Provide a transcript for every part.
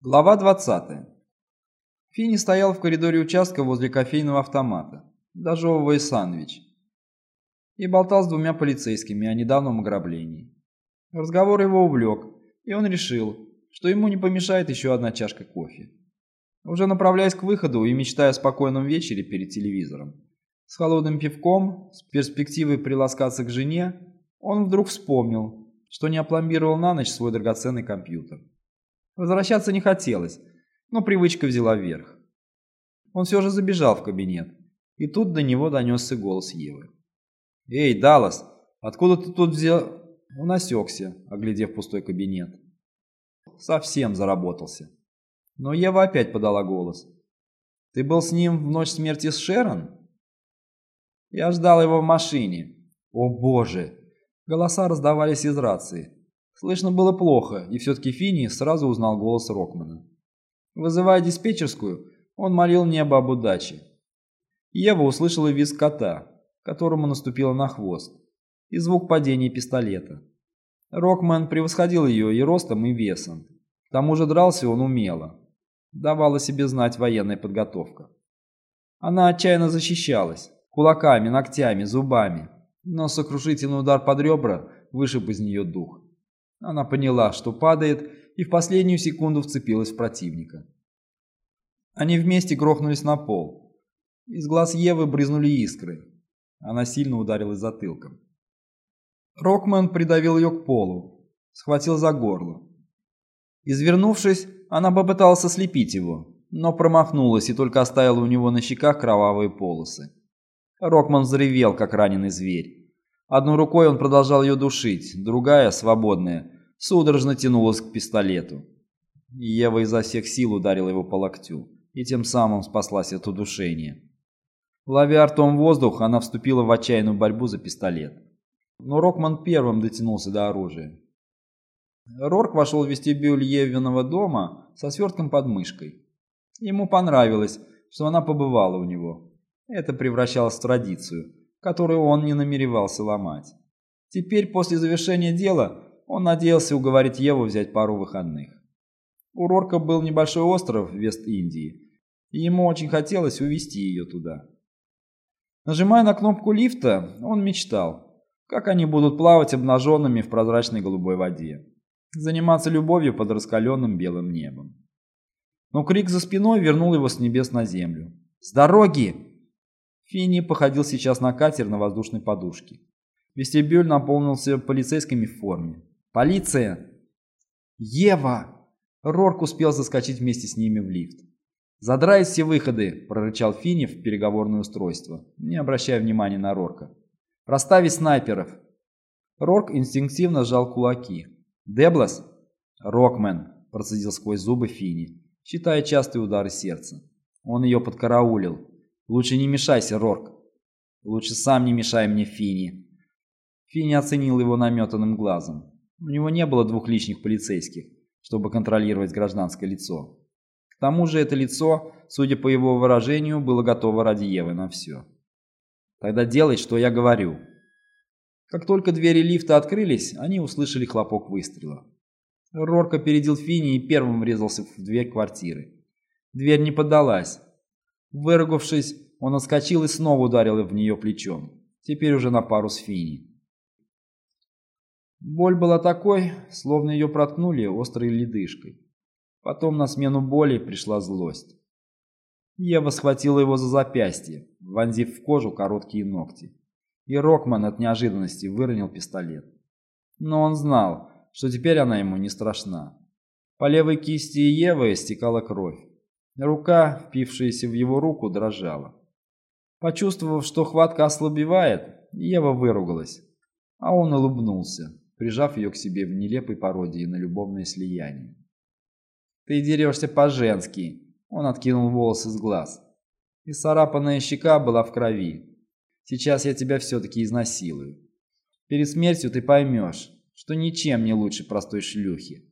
Глава 20. Финни стоял в коридоре участка возле кофейного автомата, дожевывая сандвич, и болтал с двумя полицейскими о недавнем ограблении. Разговор его увлек, и он решил, что ему не помешает еще одна чашка кофе. Уже направляясь к выходу и мечтая о спокойном вечере перед телевизором, с холодным пивком, с перспективой приласкаться к жене, он вдруг вспомнил, что не опломбировал на ночь свой драгоценный компьютер. Возвращаться не хотелось, но привычка взяла верх. Он все же забежал в кабинет, и тут до него донесся голос Евы. «Эй, Даллас, откуда ты тут взял...» Он осекся, оглядев пустой кабинет. Совсем заработался. Но Ева опять подала голос. «Ты был с ним в ночь смерти с Шерон?» «Я ждал его в машине». «О боже!» Голоса раздавались из рации. Слышно было плохо, и все-таки Финни сразу узнал голос Рокмана. Вызывая диспетчерскую, он молил небо об удаче. Ева услышала визг кота, которому наступила на хвост, и звук падения пистолета. Рокман превосходил ее и ростом, и весом. К тому же дрался он умело. Давала себе знать военная подготовка. Она отчаянно защищалась, кулаками, ногтями, зубами, но сокрушительный удар под ребра вышиб из нее дух. Она поняла, что падает, и в последнюю секунду вцепилась в противника. Они вместе грохнулись на пол. Из глаз Евы брызнули искры. Она сильно ударилась затылком. Рокман придавил ее к полу, схватил за горло. Извернувшись, она попыталась ослепить его, но промахнулась и только оставила у него на щеках кровавые полосы. Рокман взревел, как раненый зверь. Одной рукой он продолжал ее душить, другая, свободная, судорожно тянулась к пистолету. Ева изо всех сил ударила его по локтю и тем самым спаслась от удушения. Ловя ртом воздух, она вступила в отчаянную борьбу за пистолет. Но Рокман первым дотянулся до оружия. Рорк вошел в вестибюль Евиного дома со свертком под мышкой. Ему понравилось, что она побывала у него. Это превращалось в традицию, которую он не намеревался ломать. Теперь, после завершения дела, он надеялся уговорить Еву взять пару выходных. У Рорка был небольшой остров в Вест-Индии, и ему очень хотелось увезти ее туда. Нажимая на кнопку лифта, он мечтал, как они будут плавать обнаженными в прозрачной голубой воде, заниматься любовью под раскаленным белым небом. Но крик за спиной вернул его с небес на землю. «С дороги!» Финни походил сейчас на катер на воздушной подушке. Вестибюль наполнился полицейскими в форме. «Полиция!» «Ева!» Рорк успел заскочить вместе с ними в лифт. «Задрай все выходы!» – прорычал Финни в переговорное устройство, не обращая внимания на Рорка. «Расставить снайперов!» Рорк инстинктивно сжал кулаки. «Деблас?» «Рокмен!» – процедил сквозь зубы Финни, считая частые удары сердца. Он ее подкараулил. Лучше не мешайся, Рорк. Лучше сам не мешай мне, Фини. Фини оценил его наметанным глазом. У него не было двух лишних полицейских, чтобы контролировать гражданское лицо. К тому же это лицо, судя по его выражению, было готово ради Евы на все. Тогда делай, что я говорю. Как только двери лифта открылись, они услышали хлопок выстрела. Рорк опередил Фини и первым врезался в дверь квартиры. Дверь не поддалась. Выругавшись, он отскочил и снова ударил в нее плечом, теперь уже на пару с Фини. Боль была такой, словно ее проткнули острой ледышкой. Потом на смену боли пришла злость. Ева схватила его за запястье, вонзив в кожу короткие ногти. И Рокман от неожиданности выронил пистолет. Но он знал, что теперь она ему не страшна. По левой кисти Евы стекала кровь. Рука, впившаяся в его руку, дрожала. Почувствовав, что хватка ослабевает, Ева выругалась, а он улыбнулся, прижав ее к себе в нелепой пародии на любовное слияние. «Ты дерешься по-женски!» Он откинул волосы с глаз. И царапанная щека была в крови. «Сейчас я тебя все-таки изнасилую. Перед смертью ты поймешь, что ничем не лучше простой шлюхи».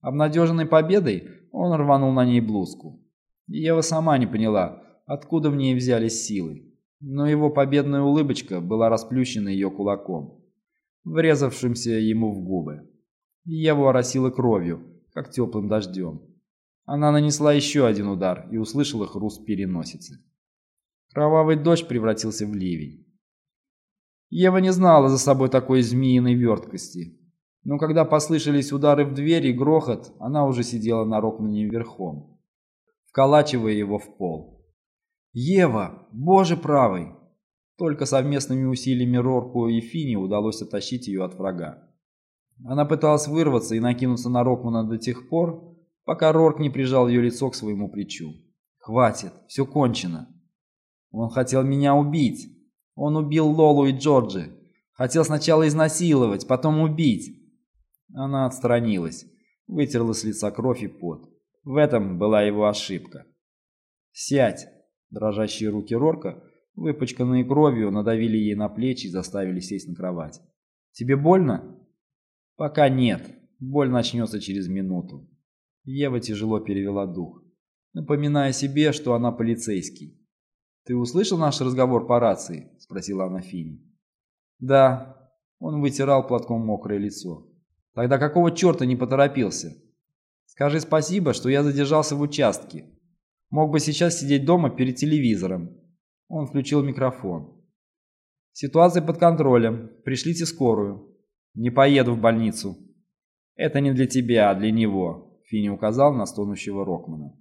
Обнадеженной победой он рванул на ней блузку. Ева сама не поняла, откуда в ней взялись силы, но его победная улыбочка была расплющена ее кулаком, врезавшимся ему в губы. Ева оросила кровью, как теплым дождем, Она нанесла еще один удар и услышала хруст переносицы. Кровавый дождь превратился в ливень. Ева не знала за собой такой змеиной верткости, но когда послышались удары в дверь и грохот, она уже сидела на Рокмане верхом, вколачивая его в пол. «Ева! Боже правый!» Только совместными усилиями Рорку и Фини удалось оттащить ее от врага. Она пыталась вырваться и накинуться на Рокмана до тех пор, пока Рорк не прижал ее лицо к своему плечу. «Хватит, все кончено. Он хотел меня убить. Он убил Лолу и Джорджи. Хотел сначала изнасиловать, потом убить». Она отстранилась, вытерла с лица кровь и пот. В этом была его ошибка. «Сядь!» Дрожащие руки Рорка, выпачканные кровью, надавили ей на плечи и заставили сесть на кровать. «Тебе больно?» «Пока нет. Боль начнется через минуту». Ева тяжело перевела дух, напоминая себе, что она полицейский. «Ты услышал наш разговор по рации?» – спросила она Фини. «Да». Он вытирал платком мокрое лицо. «Тогда какого черта не поторопился? Скажи спасибо, что я задержался в участке. Мог бы сейчас сидеть дома перед телевизором». Он включил микрофон. «Ситуация под контролем. Пришлите скорую». «Не поеду в больницу». «Это не для тебя, а для него. Финни указал на стонущего Рокмана.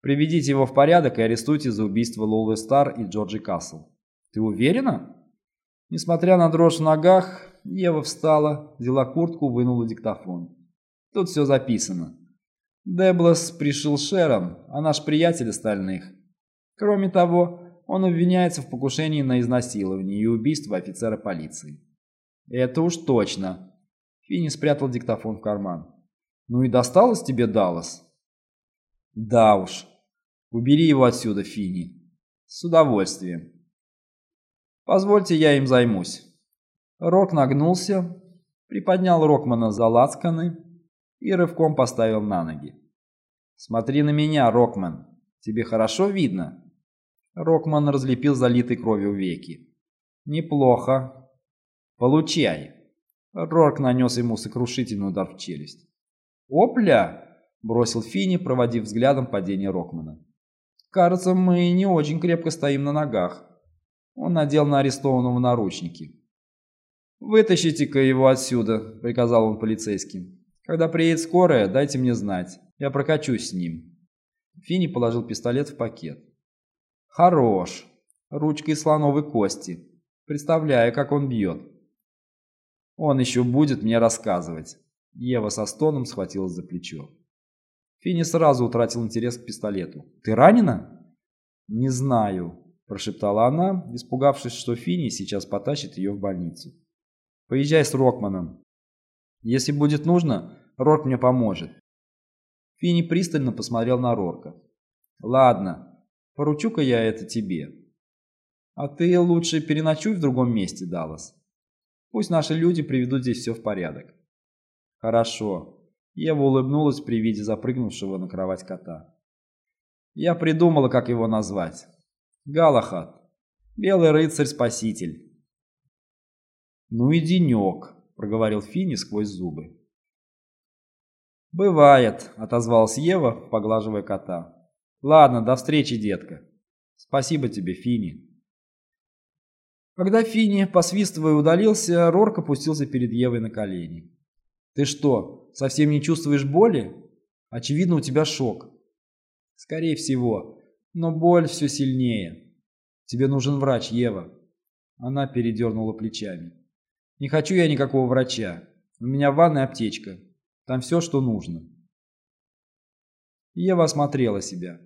«Приведите его в порядок и арестуйте за убийство Лолы Стар и Джорджи Касл». «Ты уверена?» Несмотря на дрожь в ногах, Ева встала, взяла куртку, вынула диктофон. Тут все записано. Деблас пришил Шерон, а наш приятель остальных. Кроме того, он обвиняется в покушении на изнасилование и убийство офицера полиции. Это уж точно. Финни спрятал диктофон в карман. Ну и досталось тебе Даллас? Да уж. Убери его отсюда, Фини. С удовольствием. Позвольте, я им займусь. Рок нагнулся, приподнял Рокмана за лацканы и рывком поставил на ноги. «Смотри на меня, Рокман. Тебе хорошо видно?» Рокман разлепил залитый кровью веки. «Неплохо. Получай». Рорк нанес ему сокрушительный удар в челюсть. «Опля!» – бросил Фини, проводив взглядом падение Рокмана. «Кажется, мы не очень крепко стоим на ногах». Он надел на арестованного наручники. «Вытащите-ка его отсюда», – приказал он полицейским. «Когда приедет скорая, дайте мне знать. Я прокачусь с ним». Фини положил пистолет в пакет. «Хорош. Ручка из слоновой кости. Представляю, как он бьет. Он еще будет мне рассказывать». Ева со стоном схватилась за плечо. Финни сразу утратил интерес к пистолету. «Ты ранена?» «Не знаю», – прошептала она, испугавшись, что Финни сейчас потащит ее в больницу. «Поезжай с Рокманом. Если будет нужно, Рорк мне поможет». Финни пристально посмотрел на Рорка. «Ладно, поручу-ка я это тебе. А ты лучше переночуй в другом месте, Даллас. Пусть наши люди приведут здесь все в порядок». «Хорошо». Ева улыбнулась при виде запрыгнувшего на кровать кота. «Я придумала, как его назвать. Галахат. Белый рыцарь-спаситель». «Ну и денек», — проговорил Финни сквозь зубы. «Бывает», — отозвалась Ева, поглаживая кота. «Ладно, до встречи, детка. Спасибо тебе, Финни». Когда Финни, посвистывая, удалился, Рорк опустился перед Евой на колени. Ты что, совсем не чувствуешь боли? Очевидно, у тебя шок. Скорее всего, но боль все сильнее. Тебе нужен врач, Ева. Она передернула плечами. Не хочу я никакого врача. У меня в ванной аптечка. Там все, что нужно. Ева осмотрела себя.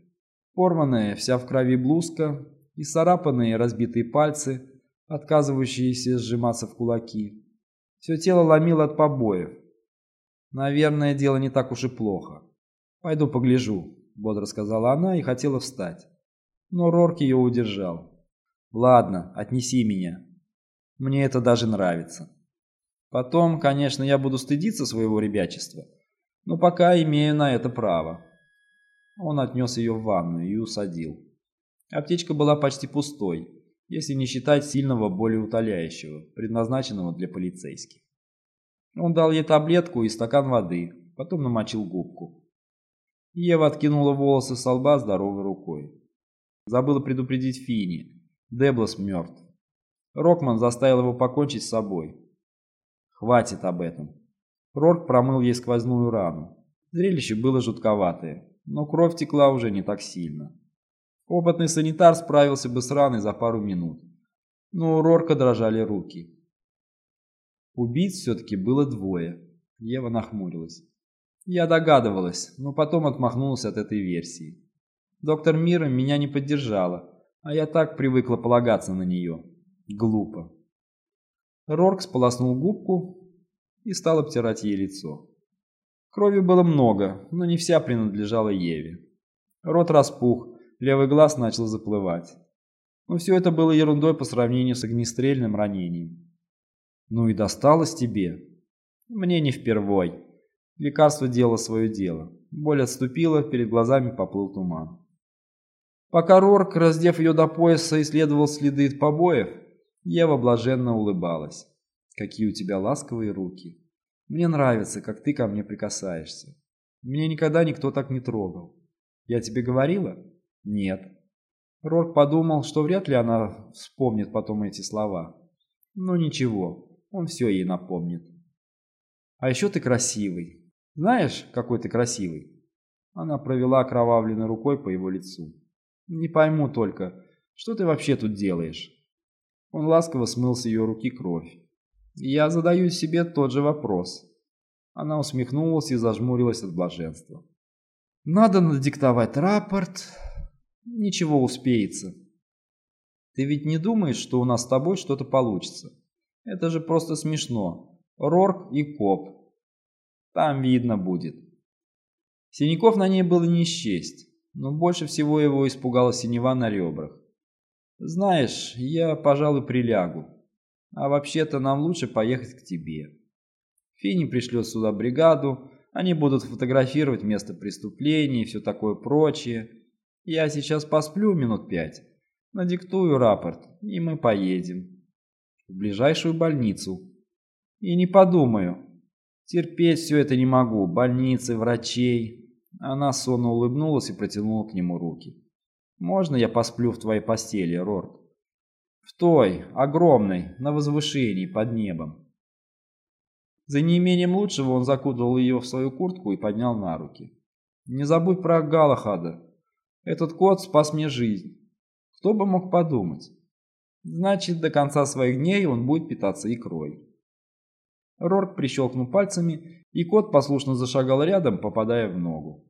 Порванная, вся в крови блузка и царапанные разбитые пальцы, отказывающиеся сжиматься в кулаки. Все тело ломило от побоев. Наверное, дело не так уж и плохо. Пойду погляжу, бодро сказала она и хотела встать. Но Рорк ее удержал. Ладно, отнеси меня. Мне это даже нравится. Потом, конечно, я буду стыдиться своего ребячества, но пока имею на это право. Он отнес ее в ванную и усадил. Аптечка была почти пустой, если не считать сильного болеутоляющего, предназначенного для полицейских. Он дал ей таблетку и стакан воды, потом намочил губку. Ева откинула волосы с лба здоровой рукой. Забыла предупредить Фини. Деблос мертв. Рокман заставил его покончить с собой. Хватит об этом. Рорк промыл ей сквозную рану. Зрелище было жутковатое, но кровь текла уже не так сильно. Опытный санитар справился бы с раной за пару минут, но у Рорка дрожали руки. Убийц все-таки было двое. Ева нахмурилась. Я догадывалась, но потом отмахнулась от этой версии. Доктор Мира меня не поддержала, а я так привыкла полагаться на нее. Глупо. Рорк сполоснул губку и стал обтирать ей лицо. Крови было много, но не вся принадлежала Еве. Рот распух, левый глаз начал заплывать. Но все это было ерундой по сравнению с огнестрельным ранением. «Ну и досталось тебе?» «Мне не впервой». Лекарство делало свое дело. Боль отступила, перед глазами поплыл туман. Пока Рорк, раздев ее до пояса, исследовал следы побоев, Ева блаженно улыбалась. «Какие у тебя ласковые руки! Мне нравится, как ты ко мне прикасаешься. Мне никогда никто так не трогал. Я тебе говорила?» «Нет». Рорк подумал, что вряд ли она вспомнит потом эти слова. «Ну ничего, он все ей напомнит». «А еще ты красивый. Знаешь, какой ты красивый?» Она провела окровавленной рукой по его лицу. «Не пойму только, что ты вообще тут делаешь?» Он ласково смыл с ее руки кровь. «Я задаю себе тот же вопрос». Она усмехнулась и зажмурилась от блаженства. «Надо надиктовать рапорт. Ничего успеется. Ты ведь не думаешь, что у нас с тобой что-то получится? Это же просто смешно. Рорк и коп. Там видно будет». Синяков на ней было не счесть, но больше всего его испугала синева на ребрах. Знаешь, я, пожалуй, прилягу. А вообще-то нам лучше поехать к тебе. Фини пришлет сюда бригаду, они будут фотографировать место преступления и все такое прочее. Я сейчас посплю минут пять, надиктую рапорт, и мы поедем. В ближайшую больницу. И не подумаю. Терпеть все это не могу, больницы, врачей. Она сонно улыбнулась и протянула к нему руки. Можно я посплю в твоей постели, Рорд? В той, огромной, на возвышении, под небом. За неимением лучшего он закутал ее в свою куртку и поднял на руки. Не забудь про Галахада. Этот кот спас мне жизнь. Кто бы мог подумать? Значит, до конца своих дней он будет питаться икрой. Рорк прищелкнул пальцами, и кот послушно зашагал рядом, попадая в ногу.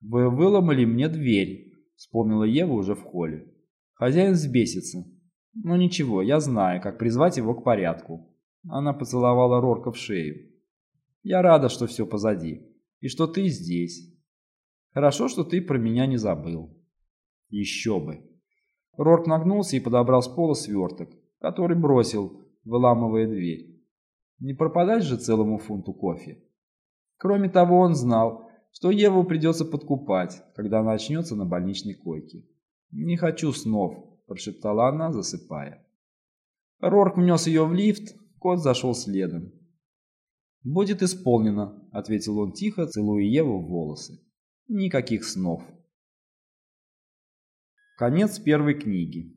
«Вы выломали мне дверь», Вспомнила Ева уже в холле. Хозяин взбесится. Но ничего, я знаю, как призвать его к порядку. Она поцеловала Рорка в шею. Я рада, что все позади. И что ты здесь. Хорошо, что ты про меня не забыл. Еще бы. Рорк нагнулся и подобрал с пола сверток, который бросил, выламывая дверь. Не пропадать же целому фунту кофе. Кроме того, он знал, что Еву придется подкупать, когда она очнется на больничной койке. «Не хочу снов», – прошептала она, засыпая. Рорк внес ее в лифт, кот зашел следом. «Будет исполнено», – ответил он тихо, целуя Еву в волосы. «Никаких снов». Конец первой книги.